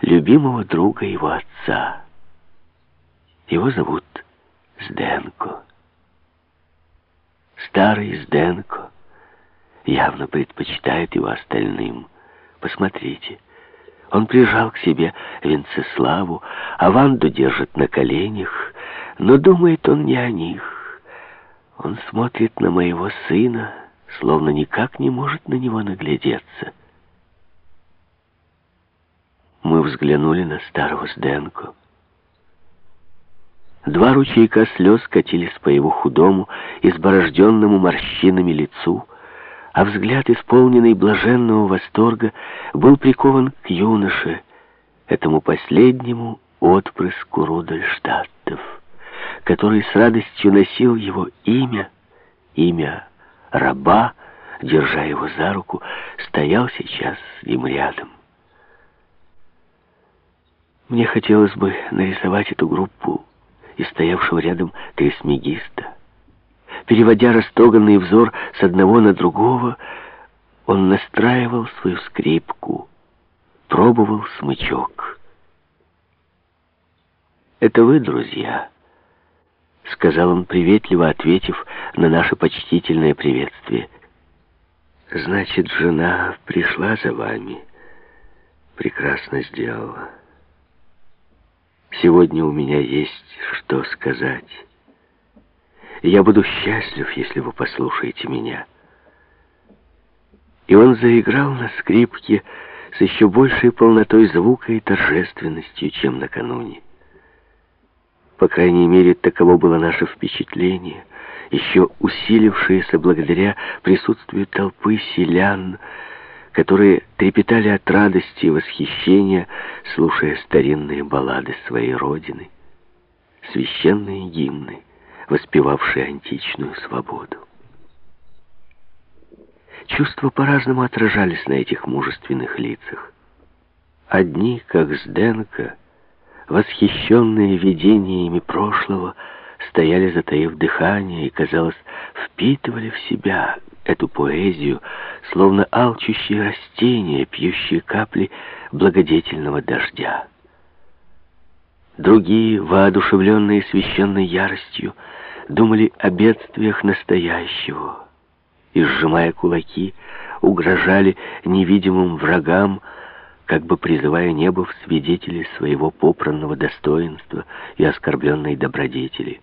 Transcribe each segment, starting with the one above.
любимого друга его отца. Его зовут Сденко. Старый Сденко явно предпочитает его остальным. Посмотрите, он прижал к себе Венцеславу, а Ванду держит на коленях, но думает он не о них. Он смотрит на моего сына, словно никак не может на него наглядеться. Мы взглянули на старого Сденко. Два ручейка слез катились по его худому, изборожденному морщинами лицу, а взгляд, исполненный блаженного восторга, был прикован к юноше, этому последнему отпрыску Рудольштадтов, который с радостью носил его имя, имя раба, держа его за руку, стоял сейчас с ним рядом. Мне хотелось бы нарисовать эту группу и стоявшего рядом тресмегиста. Переводя растроганный взор с одного на другого, он настраивал свою скрипку, пробовал смычок. «Это вы, друзья?» — сказал он, приветливо ответив на наше почтительное приветствие. «Значит, жена пришла за вами. Прекрасно сделала». Сегодня у меня есть что сказать. Я буду счастлив, если вы послушаете меня. И он заиграл на скрипке с еще большей полнотой звука и торжественностью, чем накануне. По крайней мере, таково было наше впечатление, еще усилившееся благодаря присутствию толпы селян, которые трепетали от радости и восхищения, слушая старинные баллады своей родины, священные гимны, воспевавшие античную свободу. Чувства по-разному отражались на этих мужественных лицах. Одни, как Сденко, восхищенные видениями прошлого, стояли, затаив дыхание, и, казалось, впитывали в себя эту поэзию, словно алчущие растения, пьющие капли благодетельного дождя. Другие, воодушевленные священной яростью, думали о бедствиях настоящего и, сжимая кулаки, угрожали невидимым врагам, как бы призывая небо в свидетели своего попранного достоинства и оскорбленной добродетели.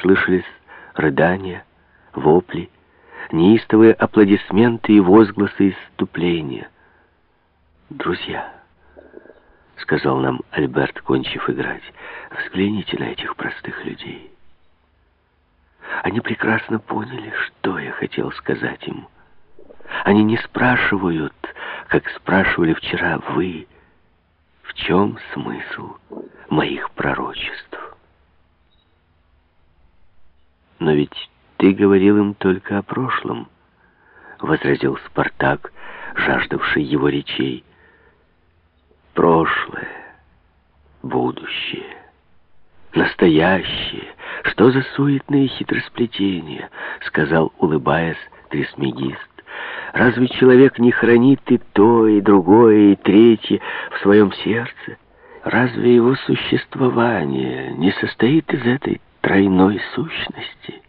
Слышались рыдания, вопли, неистовые аплодисменты и возгласы исступления. «Друзья», — сказал нам Альберт, кончив играть, — «взгляните на этих простых людей». Они прекрасно поняли, что я хотел сказать им. Они не спрашивают, как спрашивали вчера вы, в чем смысл моих пророчеств. Но ведь «Ты говорил им только о прошлом», — возразил Спартак, жаждавший его речей. «Прошлое, будущее, настоящее, что за суетные хитросплетения», — сказал, улыбаясь, Трисмегист. «Разве человек не хранит и то, и другое, и третье в своем сердце? Разве его существование не состоит из этой тройной сущности?»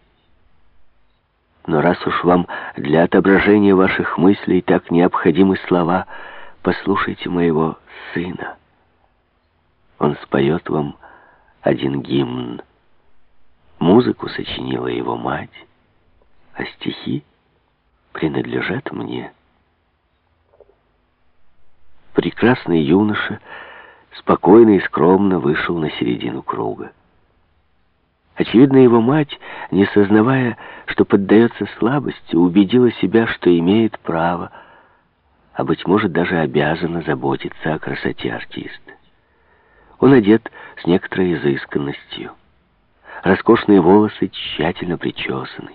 Но раз уж вам для отображения ваших мыслей так необходимы слова, послушайте моего сына. Он споет вам один гимн. Музыку сочинила его мать, а стихи принадлежат мне. Прекрасный юноша спокойно и скромно вышел на середину круга. Очевидно, его мать, не сознавая, что поддается слабости, убедила себя, что имеет право, а, быть может, даже обязана заботиться о красоте артиста. Он одет с некоторой изысканностью. Роскошные волосы тщательно причесаны,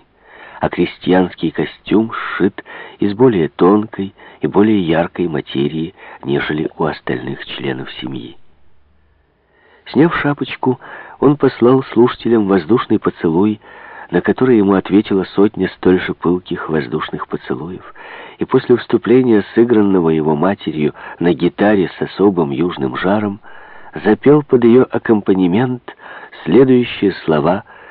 а крестьянский костюм сшит из более тонкой и более яркой материи, нежели у остальных членов семьи. Сняв шапочку, он послал слушателям воздушный поцелуй, на который ему ответила сотня столь же пылких воздушных поцелуев, и после вступления, сыгранного его матерью на гитаре с особым южным жаром, запел под ее аккомпанемент следующие слова